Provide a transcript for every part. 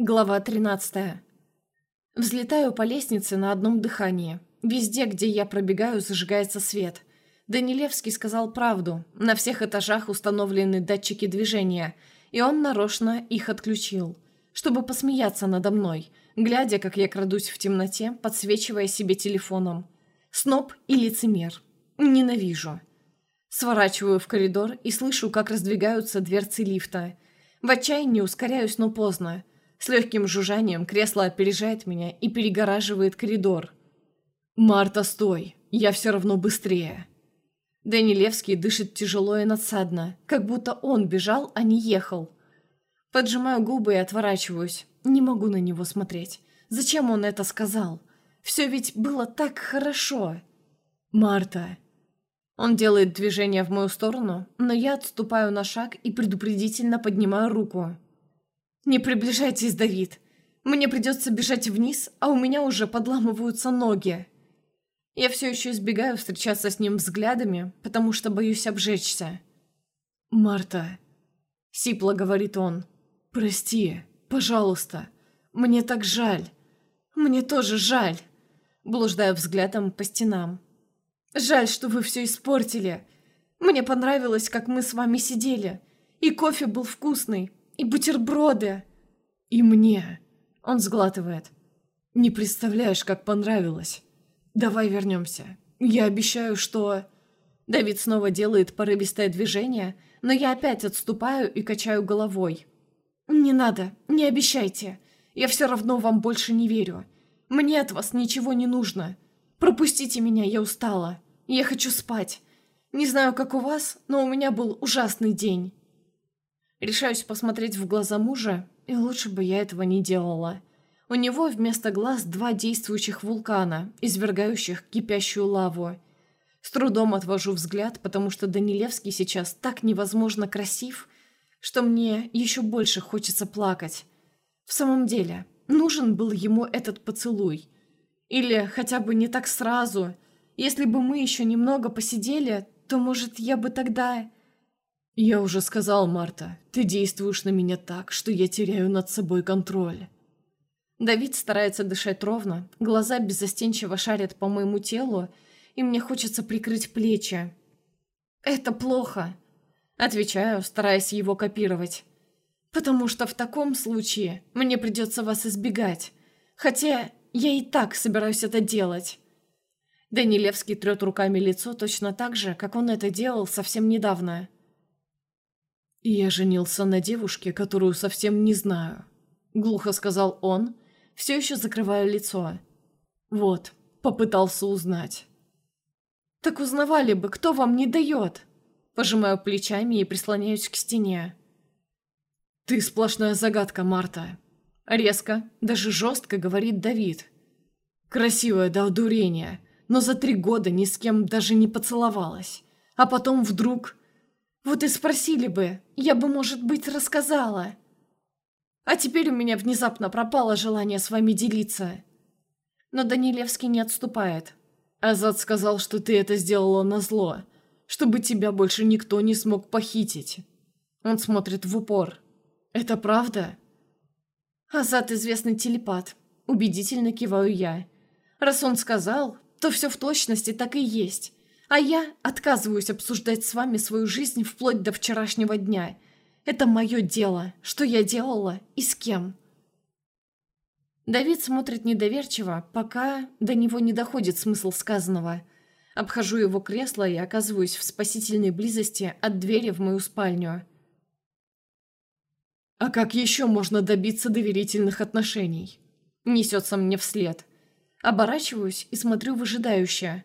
Глава 13. Взлетаю по лестнице на одном дыхании. Везде, где я пробегаю, зажигается свет. Данилевский сказал правду. На всех этажах установлены датчики движения, и он нарочно их отключил, чтобы посмеяться надо мной, глядя, как я крадусь в темноте, подсвечивая себе телефоном. Сноб и лицемер. Ненавижу. Сворачиваю в коридор и слышу, как раздвигаются дверцы лифта. В отчаянии ускоряюсь, но поздно. С легким жужжанием кресло опережает меня и перегораживает коридор. «Марта, стой! Я все равно быстрее!» Данилевский дышит тяжело и надсадно, как будто он бежал, а не ехал. Поджимаю губы и отворачиваюсь. Не могу на него смотреть. Зачем он это сказал? Все ведь было так хорошо. «Марта!» Он делает движение в мою сторону, но я отступаю на шаг и предупредительно поднимаю руку. «Не приближайтесь, Давид. Мне придется бежать вниз, а у меня уже подламываются ноги». Я все еще избегаю встречаться с ним взглядами, потому что боюсь обжечься. «Марта», — сипло говорит он, — «прости, пожалуйста. Мне так жаль. Мне тоже жаль». Блуждаю взглядом по стенам. «Жаль, что вы все испортили. Мне понравилось, как мы с вами сидели. И кофе был вкусный, и бутерброды. И мне. Он сглатывает. Не представляешь, как понравилось. Давай вернемся. Я обещаю, что... Давид снова делает порывистое движение, но я опять отступаю и качаю головой. «Не надо, не обещайте. Я все равно вам больше не верю. Мне от вас ничего не нужно. Пропустите меня, я устала. Я хочу спать. Не знаю, как у вас, но у меня был ужасный день. Решаюсь посмотреть в глаза мужа, и лучше бы я этого не делала. У него вместо глаз два действующих вулкана, извергающих кипящую лаву. С трудом отвожу взгляд, потому что Данилевский сейчас так невозможно красив, что мне еще больше хочется плакать. В самом деле, нужен был ему этот поцелуй. Или хотя бы не так сразу. Если бы мы еще немного посидели, то, может, я бы тогда... «Я уже сказал, Марта, ты действуешь на меня так, что я теряю над собой контроль». Давид старается дышать ровно, глаза беззастенчиво шарят по моему телу, и мне хочется прикрыть плечи. «Это плохо», — отвечаю, стараясь его копировать. «Потому что в таком случае мне придется вас избегать, хотя я и так собираюсь это делать». Данилевский трет руками лицо точно так же, как он это делал совсем недавно. «Я женился на девушке, которую совсем не знаю», — глухо сказал он, все еще закрывая лицо. «Вот, попытался узнать». «Так узнавали бы, кто вам не дает?» Пожимаю плечами и прислоняюсь к стене. «Ты сплошная загадка, Марта», — резко, даже жестко говорит Давид. «Красивая до одурения, но за три года ни с кем даже не поцеловалась. А потом вдруг вот и спросили бы, я бы, может быть, рассказала. А теперь у меня внезапно пропало желание с вами делиться. Но Данилевский не отступает. Азат сказал, что ты это сделала на зло, чтобы тебя больше никто не смог похитить. Он смотрит в упор. Это правда? Азат известный телепат. Убедительно киваю я. Раз он сказал, то все в точности так и есть. А я отказываюсь обсуждать с вами свою жизнь вплоть до вчерашнего дня. Это мое дело, что я делала и с кем. Давид смотрит недоверчиво, пока до него не доходит смысл сказанного. Обхожу его кресло и оказываюсь в спасительной близости от двери в мою спальню. «А как еще можно добиться доверительных отношений?» Несется мне вслед. Оборачиваюсь и смотрю выжидающе.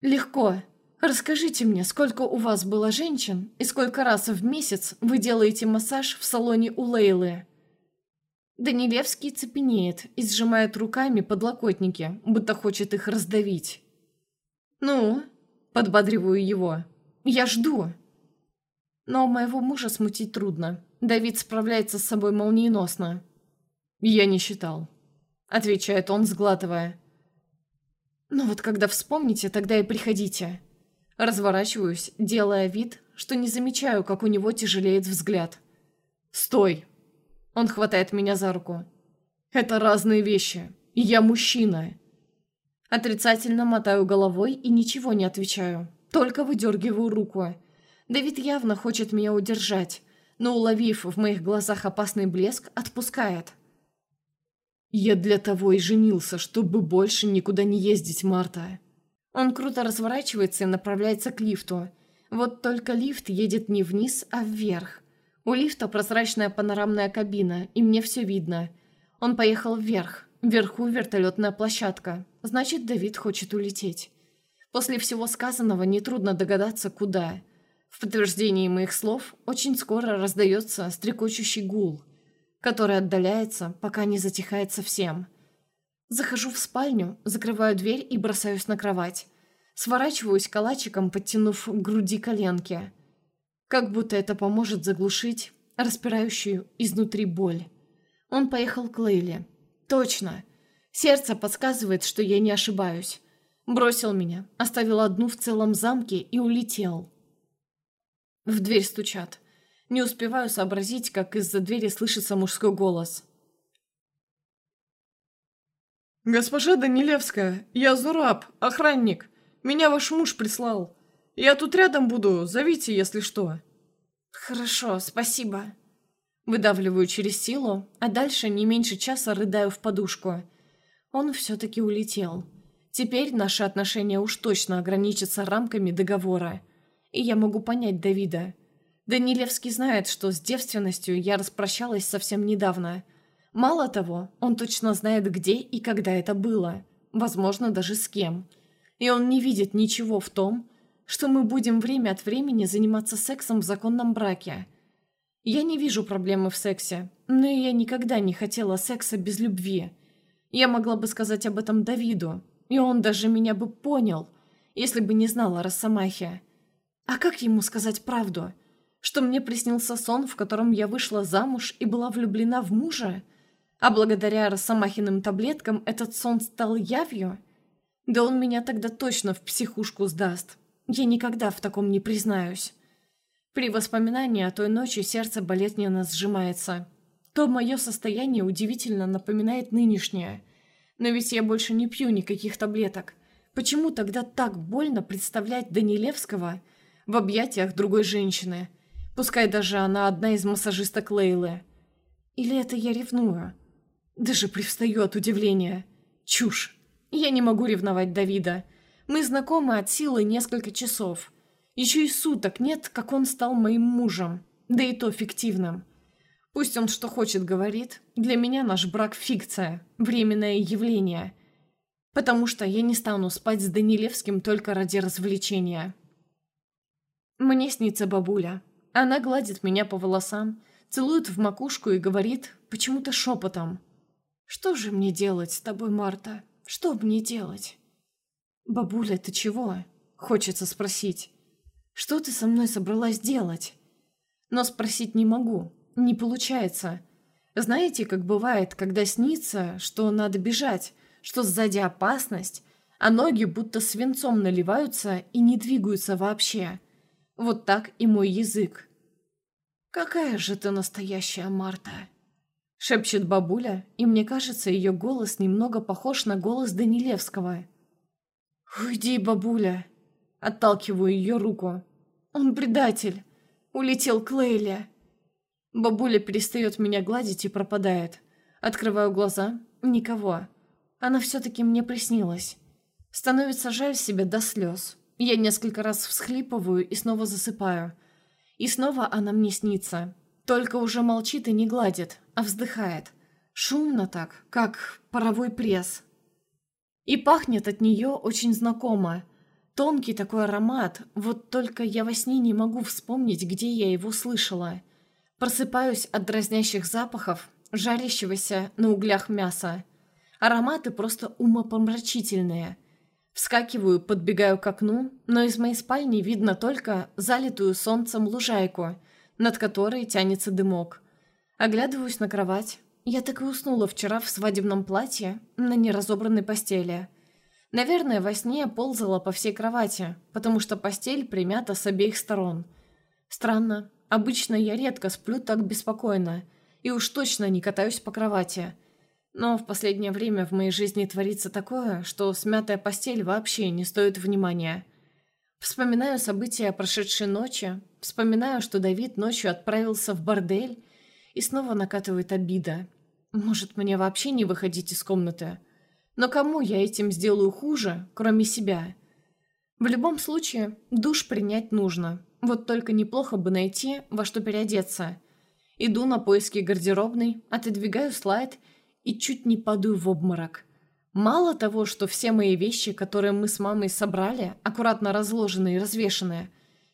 «Легко. Расскажите мне, сколько у вас было женщин и сколько раз в месяц вы делаете массаж в салоне у Лейлы?» Данилевский цепенеет и сжимает руками подлокотники, будто хочет их раздавить. «Ну?» – подбадриваю его. «Я жду!» Но моего мужа смутить трудно. Давид справляется с собой молниеносно. «Я не считал», – отвечает он, сглатывая. «Ну вот когда вспомните, тогда и приходите». Разворачиваюсь, делая вид, что не замечаю, как у него тяжелеет взгляд. «Стой!» Он хватает меня за руку. «Это разные вещи. Я мужчина». Отрицательно мотаю головой и ничего не отвечаю. Только выдергиваю руку. Давид явно хочет меня удержать, но, уловив в моих глазах опасный блеск, отпускает. «Я для того и женился, чтобы больше никуда не ездить, Марта». Он круто разворачивается и направляется к лифту. Вот только лифт едет не вниз, а вверх. У лифта прозрачная панорамная кабина, и мне все видно. Он поехал вверх. Вверху вертолетная площадка. Значит, Давид хочет улететь. После всего сказанного нетрудно догадаться, куда. В подтверждении моих слов очень скоро раздается стрекочущий гул, который отдаляется, пока не затихает совсем. Захожу в спальню, закрываю дверь и бросаюсь на кровать. Сворачиваюсь калачиком, подтянув к груди коленки. Как будто это поможет заглушить распирающую изнутри боль. Он поехал к Лейле. Точно. Сердце подсказывает, что я не ошибаюсь. Бросил меня, оставил одну в целом замке и улетел. В дверь стучат. Не успеваю сообразить, как из-за двери слышится мужской голос. «Госпожа Данилевская, я Зураб, охранник. Меня ваш муж прислал. Я тут рядом буду, зовите, если что». «Хорошо, спасибо». Выдавливаю через силу, а дальше не меньше часа рыдаю в подушку. Он все-таки улетел. Теперь наши отношения уж точно ограничатся рамками договора. И я могу понять Давида. Данилевский знает, что с девственностью я распрощалась совсем недавно. Мало того, он точно знает, где и когда это было. Возможно, даже с кем. И он не видит ничего в том, что мы будем время от времени заниматься сексом в законном браке. Я не вижу проблемы в сексе, но я никогда не хотела секса без любви. Я могла бы сказать об этом Давиду, и он даже меня бы понял, если бы не знала Росомахи. А как ему сказать правду? Что мне приснился сон, в котором я вышла замуж и была влюблена в мужа? А благодаря Росомахиным таблеткам этот сон стал явью? Да он меня тогда точно в психушку сдаст. Я никогда в таком не признаюсь. При воспоминании о той ночи сердце болезненно сжимается. То мое состояние удивительно напоминает нынешнее. Но ведь я больше не пью никаких таблеток. Почему тогда так больно представлять Данилевского в объятиях другой женщины. Пускай даже она одна из массажисток Лейлы. Или это я ревную? Даже привстаю от удивления. Чушь. Я не могу ревновать Давида. Мы знакомы от силы несколько часов. Еще и суток нет, как он стал моим мужем. Да и то фиктивным. Пусть он что хочет говорит, для меня наш брак фикция, временное явление. Потому что я не стану спать с Данилевским только ради развлечения. Мне снится бабуля. Она гладит меня по волосам, целует в макушку и говорит почему-то шепотом. «Что же мне делать с тобой, Марта? Что мне делать?» «Бабуля, ты чего?» — хочется спросить. «Что ты со мной собралась делать?» Но спросить не могу, не получается. Знаете, как бывает, когда снится, что надо бежать, что сзади опасность, а ноги будто свинцом наливаются и не двигаются вообще. Вот так и мой язык. «Какая же ты настоящая Марта!» Шепчет бабуля, и мне кажется, ее голос немного похож на голос Данилевского. «Уйди, бабуля!» Отталкиваю ее руку. «Он предатель! Улетел к Лейле!» Бабуля перестает меня гладить и пропадает. Открываю глаза. Никого. Она все-таки мне приснилась. Становится жаль себя до слез. Я несколько раз всхлипываю и снова засыпаю. И снова она мне снится. Только уже молчит и не гладит, а вздыхает. Шумно так, как паровой пресс. И пахнет от нее очень знакомо. Тонкий такой аромат, вот только я во сне не могу вспомнить, где я его слышала. Просыпаюсь от дразнящих запахов, жарящегося на углях мяса. Ароматы просто умопомрачительные – Вскакиваю, подбегаю к окну, но из моей спальни видно только залитую солнцем лужайку, над которой тянется дымок. Оглядываюсь на кровать. Я так и уснула вчера в свадебном платье на неразобранной постели. Наверное, во сне ползала по всей кровати, потому что постель примята с обеих сторон. Странно. Обычно я редко сплю так беспокойно. И уж точно не катаюсь по кровати. Но в последнее время в моей жизни творится такое, что смятая постель вообще не стоит внимания. Вспоминаю события прошедшей ночи, вспоминаю, что Давид ночью отправился в бордель, и снова накатывает обида. Может, мне вообще не выходить из комнаты? Но кому я этим сделаю хуже, кроме себя? В любом случае, душ принять нужно. Вот только неплохо бы найти, во что переодеться. Иду на поиски гардеробной, отодвигаю слайд и чуть не падаю в обморок. Мало того, что все мои вещи, которые мы с мамой собрали, аккуратно разложены и развешаны,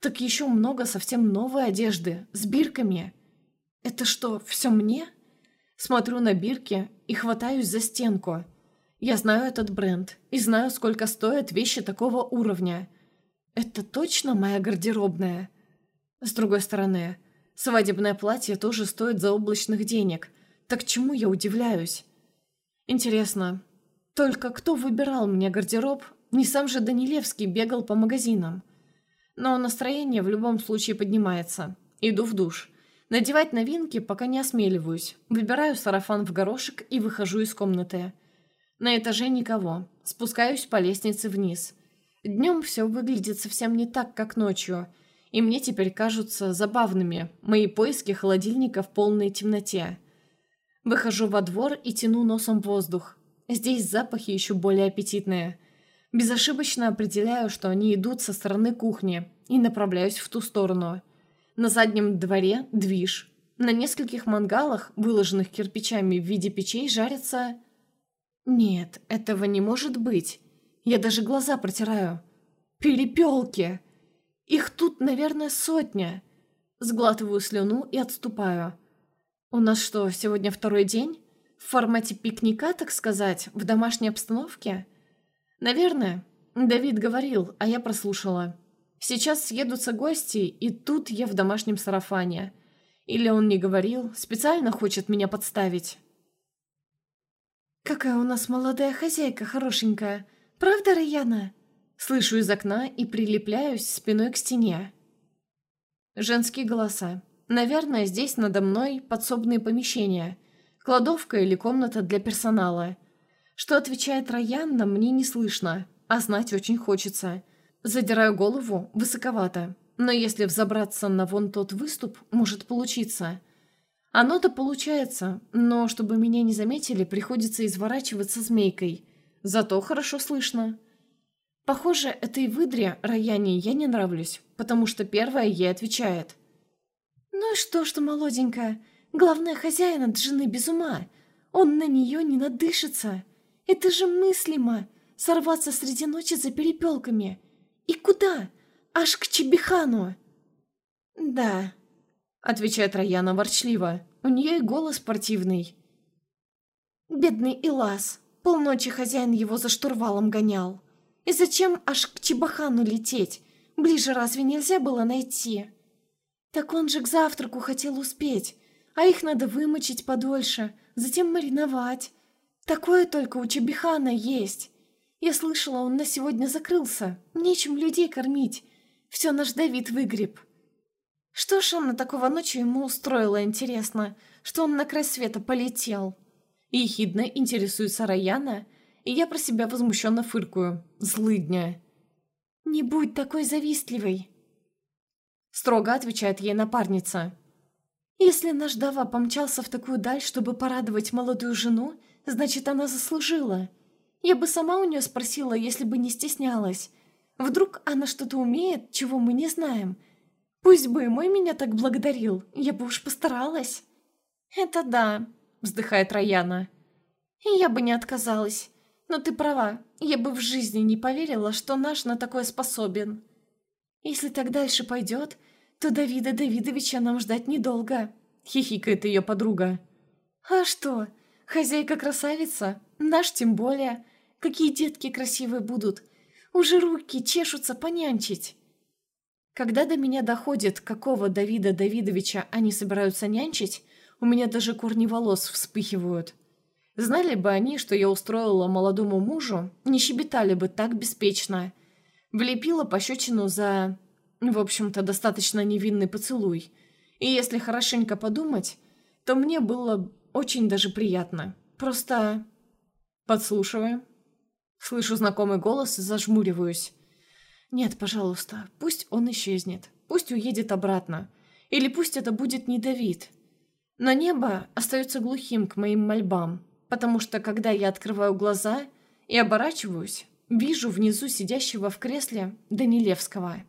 так еще много совсем новой одежды, с бирками. Это что, все мне? Смотрю на бирки и хватаюсь за стенку – я знаю этот бренд и знаю, сколько стоят вещи такого уровня. Это точно моя гардеробная? С другой стороны, свадебное платье тоже стоит заоблачных денег. Так чему я удивляюсь? Интересно, только кто выбирал мне гардероб? Не сам же Данилевский бегал по магазинам. Но настроение в любом случае поднимается. Иду в душ. Надевать новинки пока не осмеливаюсь. Выбираю сарафан в горошек и выхожу из комнаты. На этаже никого. Спускаюсь по лестнице вниз. Днем все выглядит совсем не так, как ночью, и мне теперь кажутся забавными мои поиски холодильника в полной темноте. Выхожу во двор и тяну носом воздух. Здесь запахи еще более аппетитные. Безошибочно определяю, что они идут со стороны кухни, и направляюсь в ту сторону. На заднем дворе движ. На нескольких мангалах, выложенных кирпичами в виде печей, жарятся нет, этого не может быть. Я даже глаза протираю. Перепелки! Их тут, наверное, сотня. Сглатываю слюну и отступаю. У нас что, сегодня второй день? В формате пикника, так сказать, в домашней обстановке? Наверное. Давид говорил, а я прослушала. Сейчас съедутся гости, и тут я в домашнем сарафане. Или он не говорил, специально хочет меня подставить. «Какая у нас молодая хозяйка хорошенькая! Правда, Раяна?» Слышу из окна и прилепляюсь спиной к стене. Женские голоса. Наверное, здесь надо мной подсобные помещения. Кладовка или комната для персонала. Что отвечает Раяна, мне не слышно, а знать очень хочется. Задираю голову, высоковато. Но если взобраться на вон тот выступ, может получиться. Оно-то получается, но чтобы меня не заметили, приходится изворачиваться змейкой. Зато хорошо слышно. Похоже, этой выдре Раяне я не нравлюсь, потому что первая ей отвечает. «Ну и что, что молоденькая? Главная хозяин от жены без ума. Он на нее не надышится. Это же мыслимо, сорваться среди ночи за перепелками. И куда? Аж к Чебихану!» «Да», отвечает Раяна ворчливо. У нее и голос спортивный. Бедный Илас. Полночи хозяин его за штурвалом гонял. И зачем аж к Чебахану лететь? Ближе разве нельзя было найти? Так он же к завтраку хотел успеть, а их надо вымочить подольше, затем мариновать. Такое только у Чебихана есть. Я слышала, он на сегодня закрылся. Нечем людей кормить. Все наш Давид выгреб. Что ж он на такого ночью ему устроило, интересно, что он на край света полетел? Ехидно интересуется Раяна, и я про себя возмущенно фыркую. Злыдня. «Не будь такой завистливой!» Строго отвечает ей напарница. «Если наш Дава помчался в такую даль, чтобы порадовать молодую жену, значит, она заслужила. Я бы сама у нее спросила, если бы не стеснялась. Вдруг она что-то умеет, чего мы не знаем, Пусть бы и мой меня так благодарил, я бы уж постаралась». «Это да», — вздыхает Раяна. «И я бы не отказалась. Но ты права, я бы в жизни не поверила, что наш на такое способен. Если так дальше пойдет, то Давида Давидовича нам ждать недолго», — хихикает ее подруга. «А что, хозяйка красавица, наш тем более. Какие детки красивые будут. Уже руки чешутся понянчить». Когда до меня доходит, какого Давида Давидовича они собираются нянчить, у меня даже корни волос вспыхивают. Знали бы они, что я устроила молодому мужу, не щебетали бы так беспечно. Влепила пощечину за, в общем-то, достаточно невинный поцелуй. И если хорошенько подумать, то мне было очень даже приятно. Просто... Подслушиваю. Слышу знакомый голос и зажмуриваюсь. Нет, пожалуйста, пусть он исчезнет. Пусть уедет обратно. Или пусть это будет не Давид. Но небо остается глухим к моим мольбам, потому что, когда я открываю глаза и оборачиваюсь, вижу внизу сидящего в кресле Данилевского.